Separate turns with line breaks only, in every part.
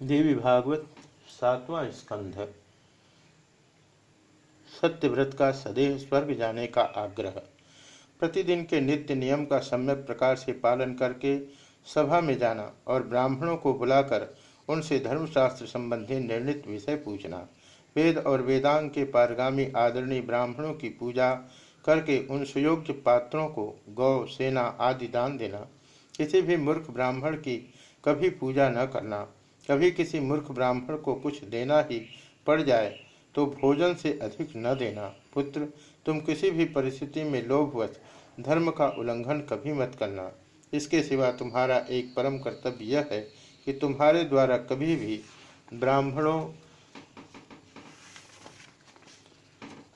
देवी भागवत सातवां स्कंध। सत्यव्रत का सदैव स्वर्ग जाने का आग्रह। प्रतिदिन के नित्य नियम का सम्यक प्रकार से पालन करके सभा में जाना और ब्राह्मणों को बुलाकर उनसे धर्मशास्त्र संबंधी निर्णित विषय पूछना, वेद और वेदांग के पारगामी आदरणीय ब्राह्मणों की पूजा करके उन सुयोग्य पात्रों को गौ, सेना आदि दान देना, किसी भी मूर्ख ब्राह्मण की कभी पूजा न करना कभी किसी मूर्ख ब्राह्मण को कुछ देना ही पड़ जाए तो भोजन से अधिक न देना। पुत्र, तुम किसी भी परिस्थिति में लोभवश धर्म का उल्लंघन कभी मत करना। इसके सिवा तुम्हारा एक परम कर्तव्य यह है कि तुम्हारे द्वारा कभी भी ब्राह्मणों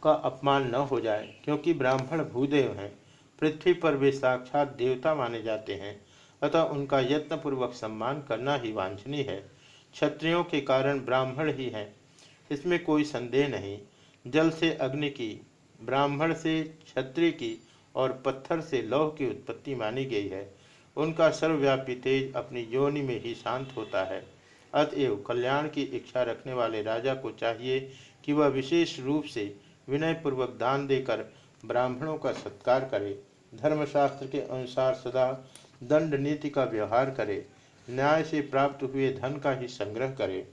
का अपमान न हो जाए, क्योंकि ब्राह्मण भूदेव हैं। पृथ्वी पर वे साक्षात देवता माने जाते हैं, अतः उनका यत्नपूर्वक सम्मान करना ही वांछनीय है। क्षत्रियों के कारण ब्राह्मण ही हैं। इसमें कोई संदेह नहीं। जल से अग्नि की, ब्राह्मण से क्षत्रिय की और पत्थर से लौह की उत्पत्ति मानी गई है। उनका सर्वव्यापी तेज अपनी योनि में ही शांत होता है। अतएव कल्याण की इच्छा रखने वाले राजा को चाहिए कि वह विशेष रूप से विनयपूर्वक दान देकर ब्राह्मणों का सत्कार करे। धर्मशास्त्र के अनुसार सदा दंड नीति का व्यवहार करे। न्याय से प्राप्त हुए धन का ही संग्रह करे।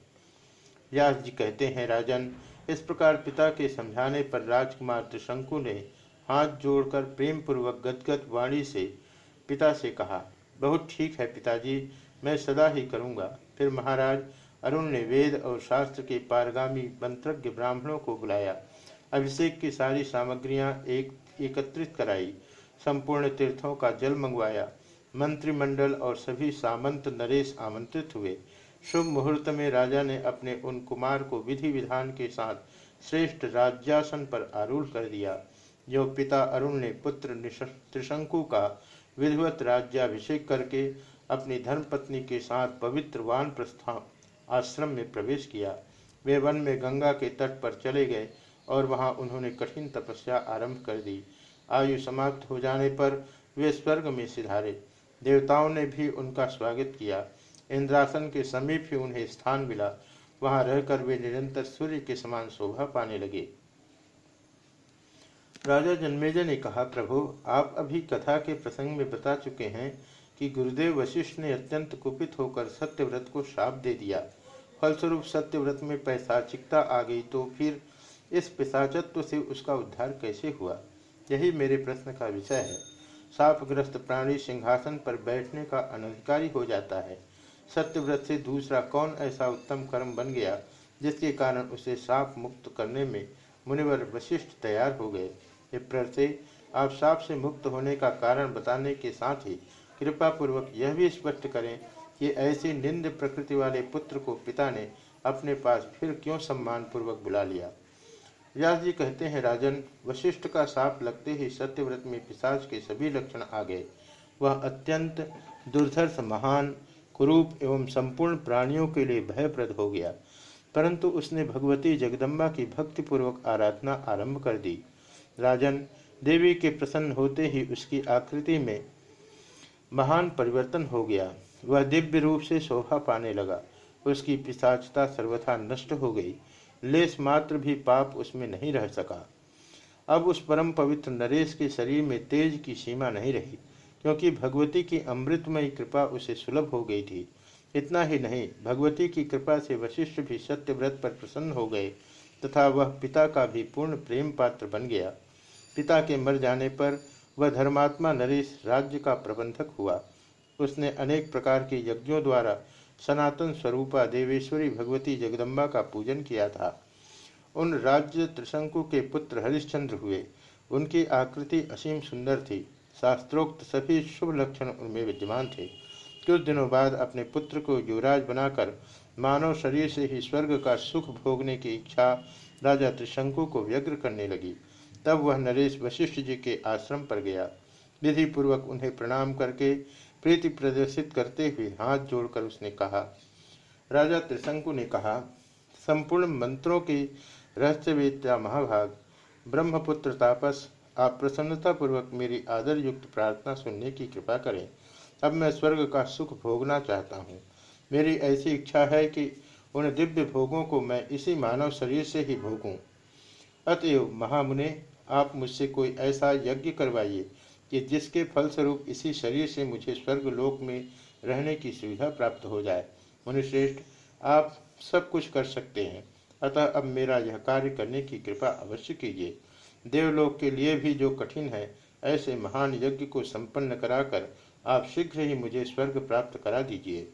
व्यास जी कहते हैं, राजन, इस प्रकार पिता के समझाने पर राजकुमार त्रिशंकु ने हाथ जोड़कर प्रेम पूर्वक गदगद वाणी से पिता से कहा, बहुत ठीक है पिताजी, मैं सदा ही करूँगा। फिर महाराज अरुण ने वेद और शास्त्र के पारगामी मंत्रज्ञ ब्राह्मणों को बुलाया। अभिषेक की सारी सामग्रियाँ एक, एकत्रित कराई। संपूर्ण तीर्थों का जल मंगवाया। मंत्रिमंडल और सभी सामंत नरेश आमंत्रित हुए। शुभ मुहूर्त में राजा ने अपने उन कुमार को विधि विधान के साथ श्रेष्ठ राज्यासन पर आरूढ़ कर दिया, जो पिता अरुण ने पुत्र त्रिशंकु का विधिवत राज्याभिषेक करके अपनी धर्मपत्नी के साथ पवित्र वान प्रस्थान आश्रम में प्रवेश किया। वे वन में गंगा के तट पर चले गए और वहाँ उन्होंने कठिन तपस्या आरंभ कर दी। आयु समाप्त हो जाने पर वे स्वर्ग में सिधारे। देवताओं ने भी उनका स्वागत किया। इंद्रासन के समीप ही उन्हें स्थान मिला। वहाँ रहकर वे निरंतर सूर्य के समान शोभा पाने लगे। राजा जन्मेजय ने कहा, प्रभु, आप अभी कथा के प्रसंग में बता चुके हैं कि गुरुदेव वशिष्ठ ने अत्यंत कुपित होकर सत्यव्रत को श्राप दे दिया। फलस्वरूप सत्यव्रत में पैसाचिकता आ गई तो फिर इस पिशाचत्व से उसका उद्धार कैसे हुआ? यही मेरे प्रश्न का विषय है। सापग्रस्त प्राणी सिंहासन पर बैठने का अनधिकारी हो जाता है। सत्यव्रत से दूसरा कौन ऐसा उत्तम कर्म बन गया, जिसके कारण उसे साप मुक्त करने में मुनिवर वशिष्ठ तैयार हो गए? से, आप साप से मुक्त होने का कारण बताने के साथ ही कृपा पूर्वक यह भी स्पष्ट करें कि ऐसी निंद प्रकृति वाले पुत्र को पिता ने अपने पास फिर क्यों सम्मान पूर्वक बुला लिया? व्यास जी कहते हैं, राजन, वशिष्ठ का साप लगते ही सत्यव्रत में पिशाच के सभी लक्षण आ गए। वह अत्यंत दुर्धर्ष, महान, कुरूप एवं संपूर्ण प्राणियों के लिए भयप्रद हो गया। परंतु उसने भगवती जगदम्बा की भक्तिपूर्वक आराधना आरंभ कर दी। राजन, देवी के प्रसन्न होते ही उसकी आकृति में महान परिवर्तन हो गया। वह दिव्य रूप से शोभा पाने लगा। उसकी पिशाचता सर्वथा नष्ट हो गई। लेस मात्र भी पाप उसमें नहीं रह सका। अब उस परम पवित्र नरेश के शरीर में तेज की सीमा नहीं रही, क्योंकि भगवती की अमृतमयी कृपा उसे सुलभ हो गई थी। इतना ही नहीं, भगवती की कृपा से वशिष्ठ भी सत्यव्रत पर प्रसन्न हो गए, तथा वह पिता का भी पूर्ण प्रेम पात्र बन गया। पिता के मर जाने पर वह धर्मात्मा नरेश राज्य का प्रबंधक हुआ। उसने अनेक प्रकार के यज्ञों द्वारा सनातन स्वरूपा देवेश्वरी भगवती जगदम्बा का पूजन किया था। उन राज्य त्रिशंकु के पुत्र हरिश्चंद्र हुए। उनकी आकृति असीम सुंदर थी। शास्त्रोक्त सभी शुभ लक्षण उनमें विद्यमान थे। कुछ दिनों बाद अपने पुत्र को युवराज बनाकर मानव शरीर से ही स्वर्ग का सुख भोगने की इच्छा राजा त्रिशंकु को व्यग्र करने लगी। तब वह नरेश वशिष्ठ जी के आश्रम पर गया। विधि पूर्वक उन्हें प्रणाम करके प्रीति प्रदर्शित करते हुए हाथ जोड़कर उसने कहा, राजा त्रिशंकु ने कहा, संपूर्ण मंत्रों की रहस्यवेत्या महाभाग, ब्रह्मपुत्र तापस, आप प्रसन्नतापूर्वक मेरी आदर युक्त प्रार्थना सुनने की कृपा करें। अब मैं स्वर्ग का सुख भोगना चाहता हूँ। मेरी ऐसी इच्छा है कि उन दिव्य भोगों को मैं इसी मानव शरीर से ही भोगूं। अतएव महामुने, आप मुझसे कोई ऐसा यज्ञ करवाइए कि जिसके फलस्वरूप इसी शरीर से मुझे स्वर्ग लोक में रहने की सुविधा प्राप्त हो जाए। मुनिश्रेष्ठ, आप सब कुछ कर सकते हैं। अतः अब मेरा यह कार्य करने की कृपा अवश्य कीजिए। देवलोक के लिए भी जो कठिन है, ऐसे महान यज्ञ को संपन्न कराकर आप शीघ्र ही मुझे स्वर्ग प्राप्त करा दीजिए।